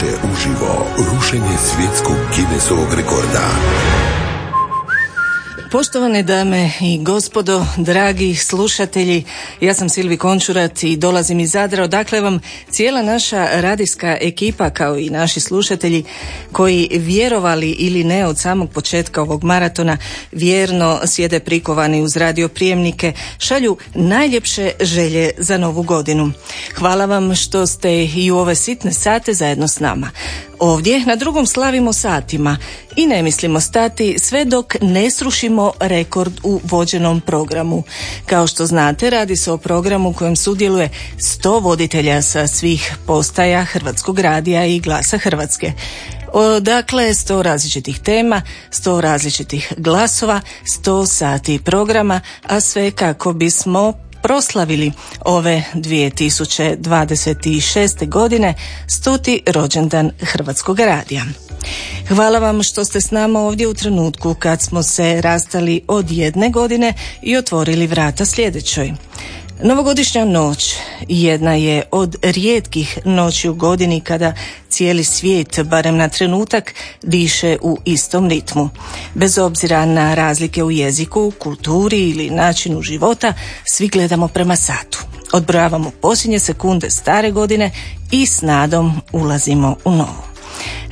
Doživite uživo rušenje svjetskog Guinnessovog rekorda. Poštovane dame i gospodo, dragi slušatelji, ja sam Silvi Končurat i dolazim iz Zadra, odakle vam cijela naša radijska ekipa kao i naši slušatelji koji vjerovali ili ne od samog početka ovog maratona vjerno sjede prikovani uz radioprijemnike, šalju najljepše želje za novu godinu. Hvala vam što ste i u ove sitne sate zajedno s nama. Ovdje na drugom slavimo satima i ne mislimo stati sve dok ne srušimo rekord u vođenom programu. Kao što znate, radi se o programu kojem sudjeluje 100 voditelja sa svih postaja Hrvatskog radija i glasa Hrvatske. Dakle, sto različitih tema, sto različitih glasova, sto sati programa, a sve kako bismo proslavili ove 2026. godine stuti rođendan Hrvatskog radija. Hvala vam što ste s nama ovdje u trenutku kad smo se rastali od jedne godine i otvorili vrata sljedećoj. Novogodišnja noć jedna je od rijetkih noći u godini kada cijeli svijet, barem na trenutak, diše u istom ritmu. Bez obzira na razlike u jeziku, kulturi ili načinu života, svi gledamo prema satu. Odbrojavamo posljednje sekunde stare godine i s nadom ulazimo u novu.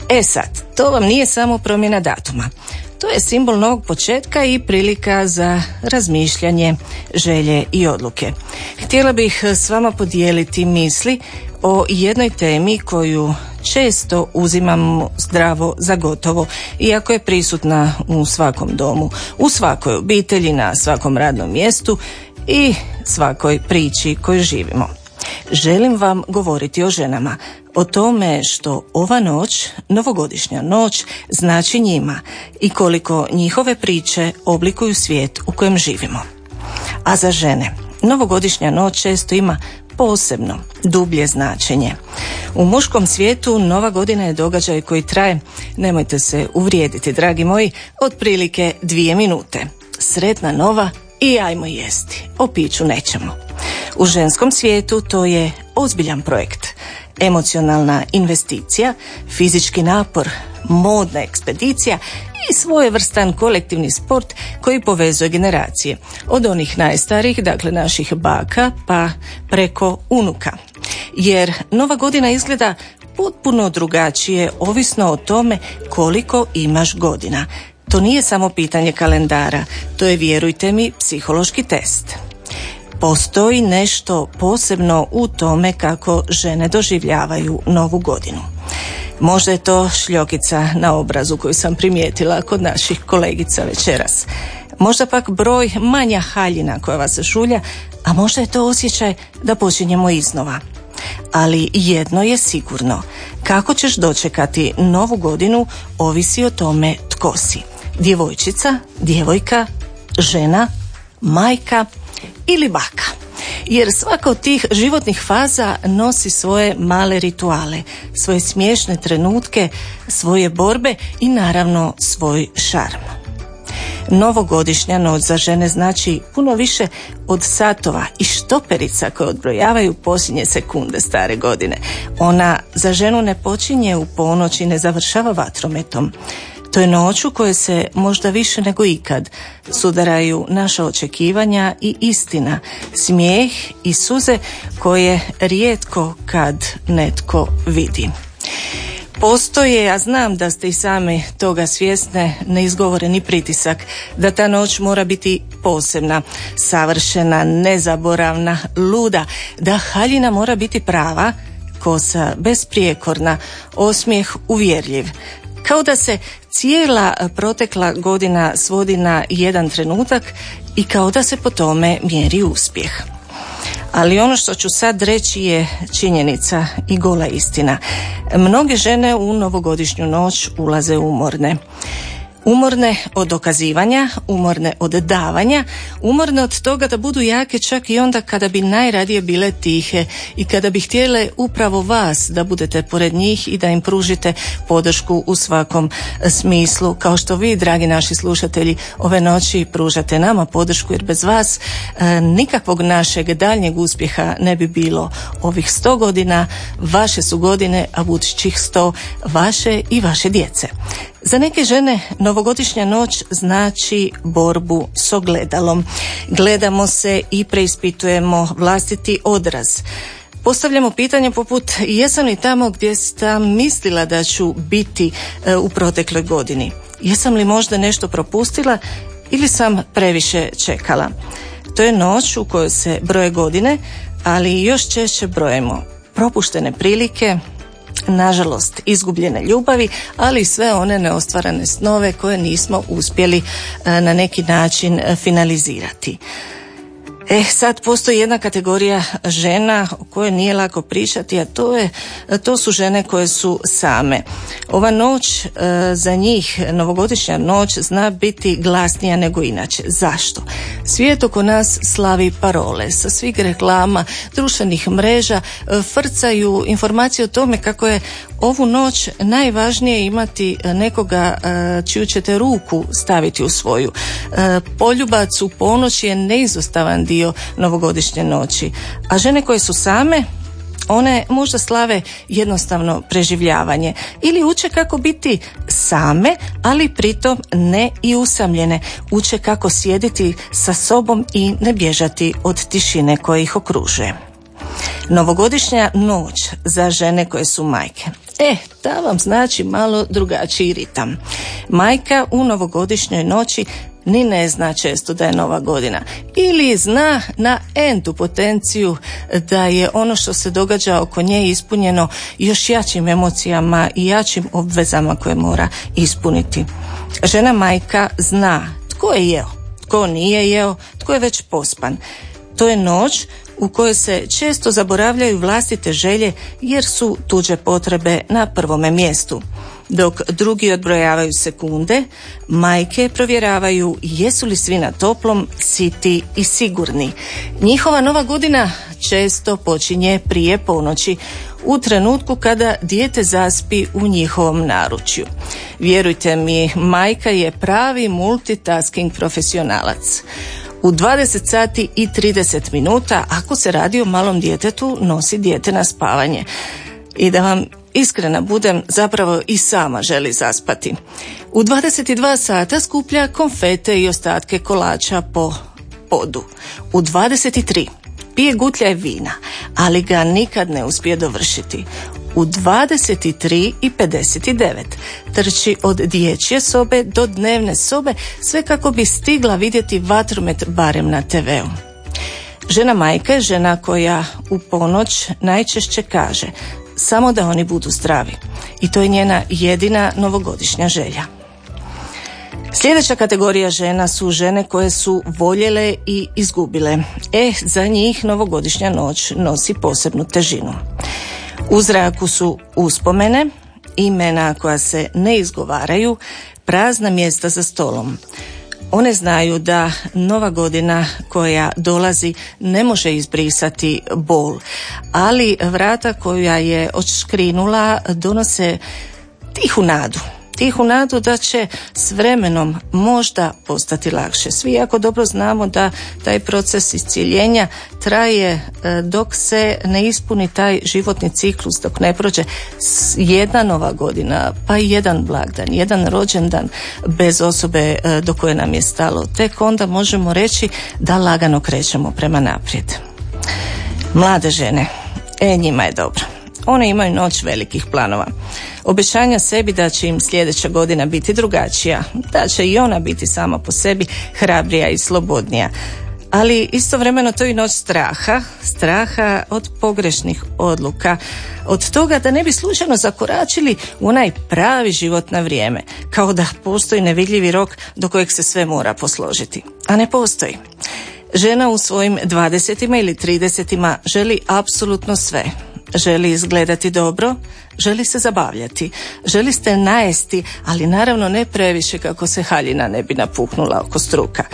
E sad, to vam nije samo promjena datuma. To je simbol novog početka i prilika za razmišljanje, želje i odluke. Htjela bih s vama podijeliti misli o jednoj temi koju često uzimam zdravo za gotovo, iako je prisutna u svakom domu, u svakoj obitelji, na svakom radnom mjestu i svakoj priči koju živimo. Želim vam govoriti o ženama, o tome što ova noć, novogodišnja noć, znači njima i koliko njihove priče oblikuju svijet u kojem živimo. A za žene, novogodišnja noć često ima posebno, dublje značenje. U muškom svijetu nova godina je događaj koji traje, nemojte se uvrijediti dragi moji, otprilike dvije minute. Sretna nova i ajmo jesti, o piću nećemo. U ženskom svijetu to je ozbiljan projekt, emocionalna investicija, fizički napor, modna ekspedicija i svojevrstan kolektivni sport koji povezuje generacije. Od onih najstarijih, dakle naših baka, pa preko unuka. Jer nova godina izgleda potpuno drugačije, ovisno o tome koliko imaš godina. To nije samo pitanje kalendara, to je, vjerujte mi, psihološki test postoji nešto posebno u tome kako žene doživljavaju novu godinu. Možda je to šljokica na obrazu koju sam primijetila kod naših kolegica večeras. Možda pak broj manja haljina koja vas šulja, a možda je to osjećaj da počinjemo iznova. Ali jedno je sigurno, kako ćeš dočekati novu godinu ovisi o tome tko si. Djevojčica, djevojka, žena, majka ili baka. Jer svaka od tih životnih faza nosi svoje male rituale, svoje smiješne trenutke, svoje borbe i naravno svoj šarm. Novogodišnja noć za žene znači puno više od satova i štoperica koje odbrojavaju posljednje sekunde stare godine. Ona za ženu ne počinje u ponoć i ne završava vatrometom. To je noć u kojoj se možda više nego ikad sudaraju naša očekivanja i istina, smijeh i suze koje rijetko kad netko vidi. Postoje, ja znam da ste i sami toga svjesne, neizgovoreni pritisak da ta noć mora biti posebna, savršena, nezaboravna, luda, da haljina mora biti prava, kosa besprijekorna, osmijeh uvjerljiv, kao da se cijela protekla godina svodi na jedan trenutak i kao da se po tome mjeri uspjeh. Ali ono što ću sad reći je činjenica i gola istina. Mnoge žene u novogodišnju noć ulaze umorne. Umorne od dokazivanja, umorne od davanja, umorne od toga da budu jake čak i onda kada bi najradije bile tihe i kada bi htjele upravo vas da budete pored njih i da im pružite podršku u svakom smislu. Kao što vi, dragi naši slušatelji, ove noći pružate nama podršku jer bez vas e, nikakvog našeg daljnjeg uspjeha ne bi bilo. Ovih sto godina vaše su godine, a budućih sto vaše i vaše djece. Za neke žene novogodišnja noć znači borbu s ogledalom. Gledamo se i preispitujemo vlastiti odraz. Postavljamo pitanje poput jesam li tamo gdje sam mislila da ću biti e, u protekloj godini? Jesam li možda nešto propustila ili sam previše čekala? To je noć u kojoj se broje godine, ali još češće brojemo propuštene prilike, nažalost izgubljene ljubavi, ali i sve one neostvarane snove koje nismo uspjeli e, na neki način e, finalizirati. E, sad postoji jedna kategorija žena o kojoj nije lako pričati, a to, je, to su žene koje su same. Ova noć e, za njih, novogodišnja noć, zna biti glasnija nego inače. Zašto? Svijet oko nas slavi parole sa svih reklama, društvenih mreža, e, frcaju informacije o tome kako je ovu noć najvažnije imati nekoga e, čiju ćete ruku staviti u svoju. Poljubac u ponoć je neizostavan dio novogodišnje noći. A žene koje su same, one možda slave jednostavno preživljavanje ili uče kako biti same, ali pritom ne i usamljene. Uče kako sjediti sa sobom i ne bježati od tišine koja ih okružuje. Novogodišnja noć za žene koje su majke. E, ta vam znači malo drugačiji ritam. Majka u novogodišnjoj noći ni ne zna često da je nova godina ili zna na entu potenciju da je ono što se događa oko nje ispunjeno još jačim emocijama i jačim obvezama koje mora ispuniti. Žena majka zna tko je jeo, tko nije jeo, tko je već pospan. To je noć u kojoj se često zaboravljaju vlastite želje jer su tuđe potrebe na prvome mjestu. Dok drugi odbrojavaju sekunde, majke provjeravaju jesu li svi na toplom, siti i sigurni. Njihova nova godina često počinje prije ponoći, u trenutku kada dijete zaspi u njihovom naručju. Vjerujte mi, majka je pravi multitasking profesionalac. U 20 sati i 30 minuta, ako se radi o malom djetetu, nosi dijete na spavanje. I da vam iskrena budem, zapravo i sama želi zaspati. U 22 sata skuplja konfete i ostatke kolača po podu. U 23 pije gutlja vina, ali ga nikad ne uspije dovršiti. U 23 i 59 trči od dječje sobe do dnevne sobe sve kako bi stigla vidjeti vatromet barem na TV-u. Žena majka je žena koja u ponoć najčešće kaže samo da oni budu zdravi. I to je njena jedina novogodišnja želja. Sljedeća kategorija žena su žene koje su voljele i izgubile. E, za njih novogodišnja noć nosi posebnu težinu. U zraku su uspomene, imena koja se ne izgovaraju, prazna mjesta za stolom. One znaju da nova godina koja dolazi ne može izbrisati bol, ali vrata koja je odškrinula donose tihu nadu tihu nadu da će s vremenom možda postati lakše. Svi jako dobro znamo da taj proces iscijeljenja traje e, dok se ne ispuni taj životni ciklus, dok ne prođe jedna nova godina, pa i jedan blagdan, jedan rođendan bez osobe e, do koje nam je stalo. Tek onda možemo reći da lagano krećemo prema naprijed. Mlade žene, e njima je dobro. One imaju noć velikih planova. Obećanja sebi da će im sljedeća godina biti drugačija, da će i ona biti sama po sebi hrabrija i slobodnija. Ali istovremeno to i noć straha, straha od pogrešnih odluka, od toga da ne bi slučajno zakoračili u onaj pravi život na vrijeme, kao da postoji nevidljivi rok do kojeg se sve mora posložiti. A ne postoji. Žena u svojim dvadesetima ili tridesetima želi apsolutno sve, želi izgledati dobro, želi se zabavljati, želi se najesti, ali naravno ne previše kako se haljina ne bi napuhnula oko struka.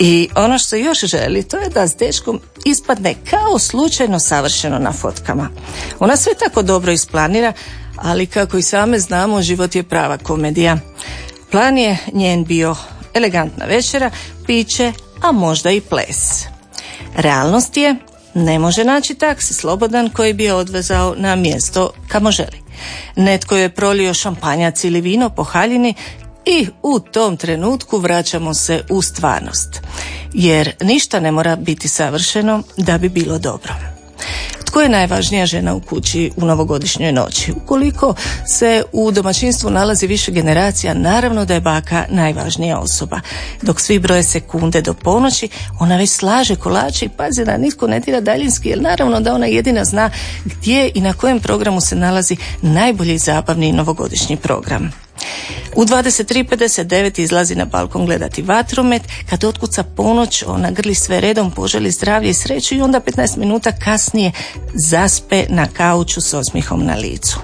I ono što još želi, to je da s dečkom ispadne kao slučajno savršeno na fotkama. Ona sve tako dobro isplanira, ali kako i same znamo, život je prava komedija. Plan je njen bio elegantna večera, piće, a možda i ples. Realnost je, ne može naći taksi slobodan koji bi je odvezao na mjesto kamo želi. Netko je prolio šampanjac ili vino po haljini i u tom trenutku vraćamo se u stvarnost. Jer ništa ne mora biti savršeno da bi bilo dobro. Tko je najvažnija žena u kući u novogodišnjoj noći? Ukoliko se u domaćinstvu nalazi više generacija, naravno da je baka najvažnija osoba. Dok svi broje sekunde do ponoći, ona već slaže kolače i pazi da nitko ne dira daljinski, jer naravno da ona jedina zna gdje i na kojem programu se nalazi najbolji zabavni novogodišnji program. U 23.59 izlazi na balkon gledati vatromet, kad otkuca ponoć ona grli sve redom, poželi zdravlje i sreću i onda 15 minuta kasnije zaspe na kauču s osmihom na licu.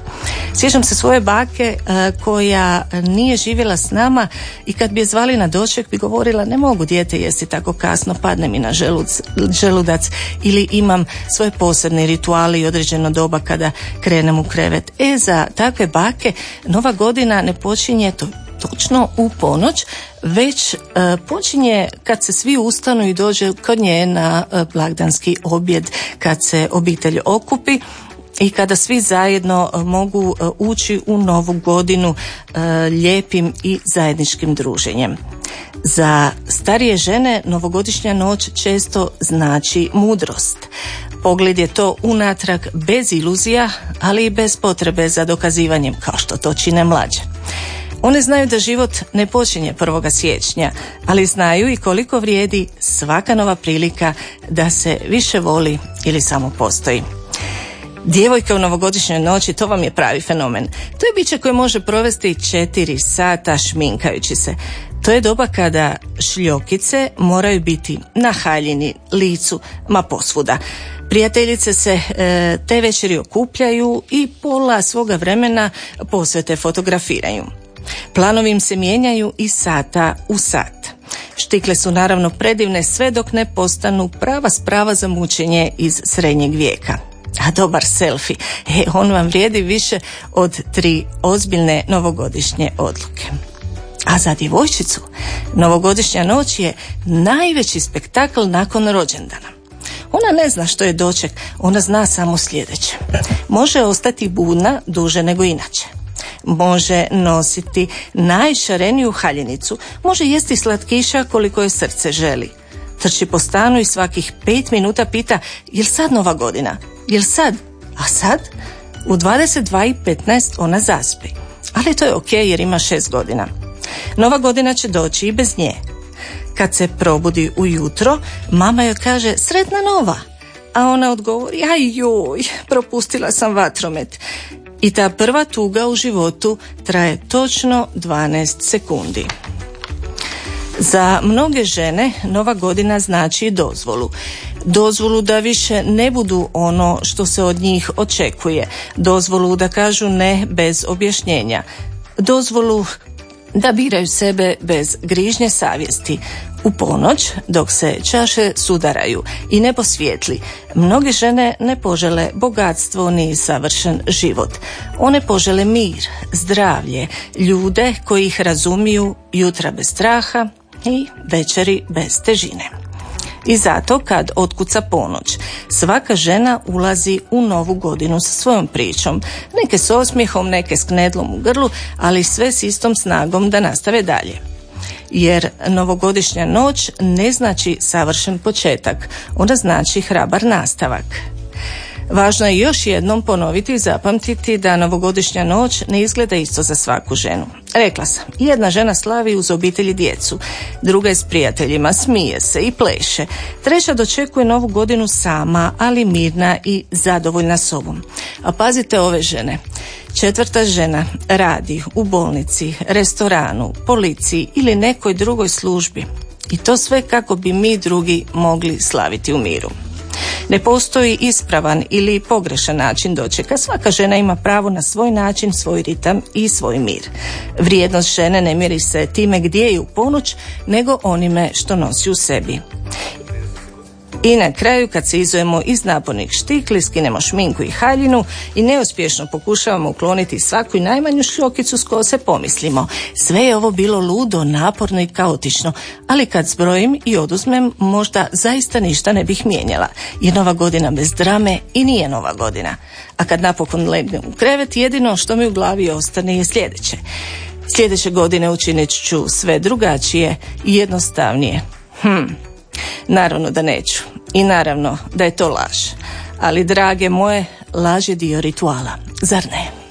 Sjećam se svoje bake e, koja nije živjela s nama i kad bi je zvali na doček bi govorila ne mogu dijete jesti tako kasno, padne mi na želudac ili imam svoje posebne rituale i određeno doba kada krenem u krevet. E za takve bake nova godina ne počinje to točno u ponoć, već e, počinje kad se svi ustanu i dođe kod nje na e, blagdanski objed, kad se obitelj okupi i kada svi zajedno e, mogu ući u novu godinu lijepim i zajedničkim druženjem. Za starije žene novogodišnja noć često znači mudrost. Pogled je to unatrag bez iluzija, ali i bez potrebe za dokazivanjem kao što to čine mlađe. One znaju da život ne počinje 1. siječnja, ali znaju i koliko vrijedi svaka nova prilika da se više voli ili samo postoji. Djevojka u novogodišnjoj noći, to vam je pravi fenomen. To je biće koje može provesti četiri sata šminkajući se. To je doba kada šljokice moraju biti na haljini, licu, ma posvuda. Prijateljice se e, te večeri okupljaju i pola svoga vremena posvete fotografiraju. Planovi im se mijenjaju i sata u sat. Štikle su naravno predivne sve dok ne postanu prava sprava za mučenje iz srednjeg vijeka. A dobar selfie, e, on vam vrijedi više od tri ozbiljne novogodišnje odluke. A za djevojčicu, novogodišnja noć je najveći spektakl nakon rođendana. Ona ne zna što je doček, ona zna samo sljedeće. Može ostati budna duže nego inače može nositi najšareniju haljenicu, može jesti slatkiša koliko je srce želi. Trči po stanu i svakih pet minuta pita jel sad nova godina? Jel sad? A sad? U 22.15 ona zaspi. Ali to je ok jer ima šest godina. Nova godina će doći i bez nje. Kad se probudi ujutro, mama joj kaže sretna nova. A ona odgovori, aj joj, propustila sam vatromet. I ta prva tuga u životu traje točno 12 sekundi. Za mnoge žene nova godina znači dozvolu. Dozvolu da više ne budu ono što se od njih očekuje. Dozvolu da kažu ne bez objašnjenja. Dozvolu da biraju sebe bez grižnje savjesti. U ponoć, dok se čaše sudaraju i nebo svijetli, mnoge žene ne požele bogatstvo ni savršen život. One požele mir, zdravlje, ljude koji ih razumiju, jutra bez straha i večeri bez težine. I zato kad otkuca ponoć, svaka žena ulazi u novu godinu sa svojom pričom. Neke s osmijehom, neke s knedlom u grlu, ali sve s istom snagom da nastave dalje. Jer novogodišnja noć ne znači savršen početak, ona znači hrabar nastavak. Važno je još jednom ponoviti i zapamtiti da novogodišnja noć ne izgleda isto za svaku ženu. Rekla sam, jedna žena slavi uz obitelji djecu, druga je s prijateljima, smije se i pleše. Treća dočekuje novu godinu sama, ali mirna i zadovoljna sobom. A pazite ove žene. Četvrta žena radi u bolnici, restoranu, policiji ili nekoj drugoj službi. I to sve kako bi mi drugi mogli slaviti u miru. Ne postoji ispravan ili pogrešan način dočeka. Svaka žena ima pravo na svoj način, svoj ritam i svoj mir. Vrijednost žene ne mjeri se time gdje je u ponoć, nego onime što nosi u sebi. I na kraju kad se izujemo iz napornih štikli, skinemo šminku i haljinu i neuspješno pokušavamo ukloniti svaku i najmanju šljokicu s kose pomislimo. Sve je ovo bilo ludo, naporno i kaotično, ali kad zbrojim i oduzmem možda zaista ništa ne bih mijenjala. Je nova godina bez drame i nije nova godina. A kad napokon legnem u krevet, jedino što mi u glavi ostane je sljedeće. Sljedeće godine učinit ću sve drugačije i jednostavnije. Hm, naravno da neću. I naravno da je to laž. Ali drage moje, laž je dio rituala, zar ne?